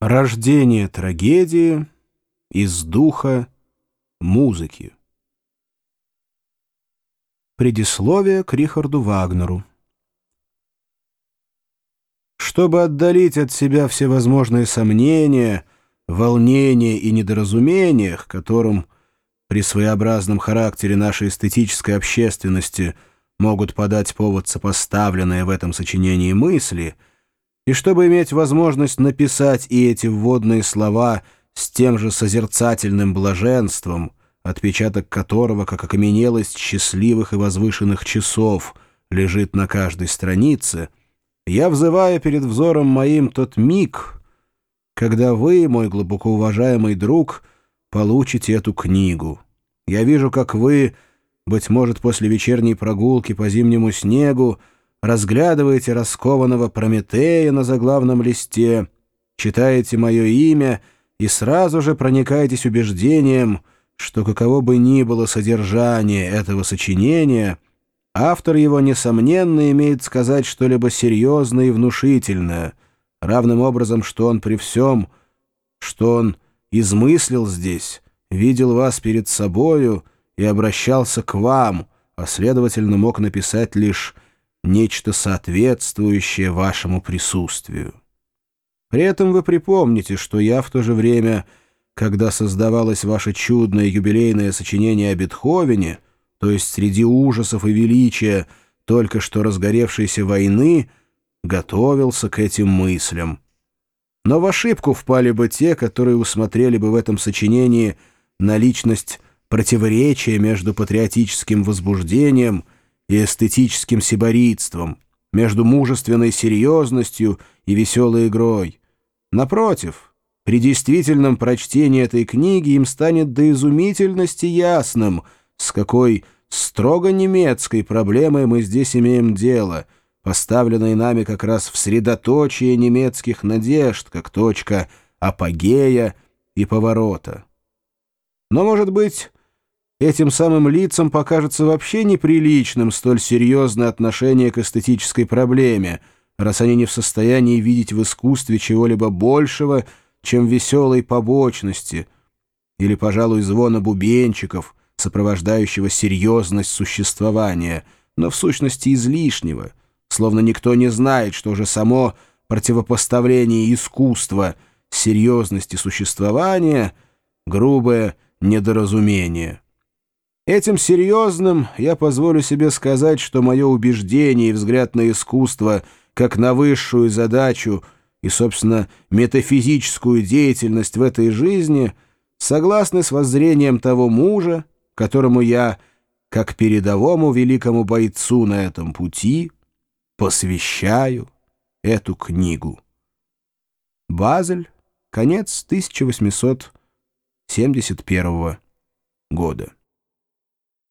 Рождение трагедии из духа музыки. Предисловие к Рихарду Вагнеру. Чтобы отдалить от себя всевозможные сомнения, волнения и недоразумения, которым при своеобразном характере нашей эстетической общественности могут подать повод сопоставленные в этом сочинении мысли — и чтобы иметь возможность написать и эти вводные слова с тем же созерцательным блаженством, отпечаток которого, как окаменелость счастливых и возвышенных часов, лежит на каждой странице, я взываю перед взором моим тот миг, когда вы, мой глубоко уважаемый друг, получите эту книгу. Я вижу, как вы, быть может, после вечерней прогулки по зимнему снегу, разглядываете раскованного Прометея на заглавном листе, читаете мое имя и сразу же проникаетесь убеждением, что каково бы ни было содержание этого сочинения, автор его, несомненно, имеет сказать что-либо серьезное и внушительное, равным образом, что он при всем, что он измыслил здесь, видел вас перед собою и обращался к вам, а, следовательно, мог написать лишь нечто соответствующее вашему присутствию. При этом вы припомните, что я в то же время, когда создавалось ваше чудное юбилейное сочинение о Бетховене, то есть среди ужасов и величия только что разгоревшейся войны, готовился к этим мыслям. Но в ошибку впали бы те, которые усмотрели бы в этом сочинении наличность противоречия между патриотическим возбуждением — и эстетическим сибаритством, между мужественной серьезностью и веселой игрой. Напротив, при действительном прочтении этой книги им станет до изумительности ясным, с какой строго немецкой проблемой мы здесь имеем дело, поставленной нами как раз в средоточие немецких надежд, как точка апогея и поворота. Но, может быть, Этим самым лицам покажется вообще неприличным столь серьезное отношение к эстетической проблеме, раз они не в состоянии видеть в искусстве чего-либо большего, чем веселой побочности или, пожалуй, звона бубенчиков, сопровождающего серьезность существования, но в сущности излишнего, словно никто не знает, что же само противопоставление искусства серьезности существования — грубое недоразумение. Этим серьезным я позволю себе сказать, что мое убеждение и взгляд на искусство как на высшую задачу и, собственно, метафизическую деятельность в этой жизни согласны с воззрением того мужа, которому я, как передовому великому бойцу на этом пути, посвящаю эту книгу. Базель, конец 1871 года.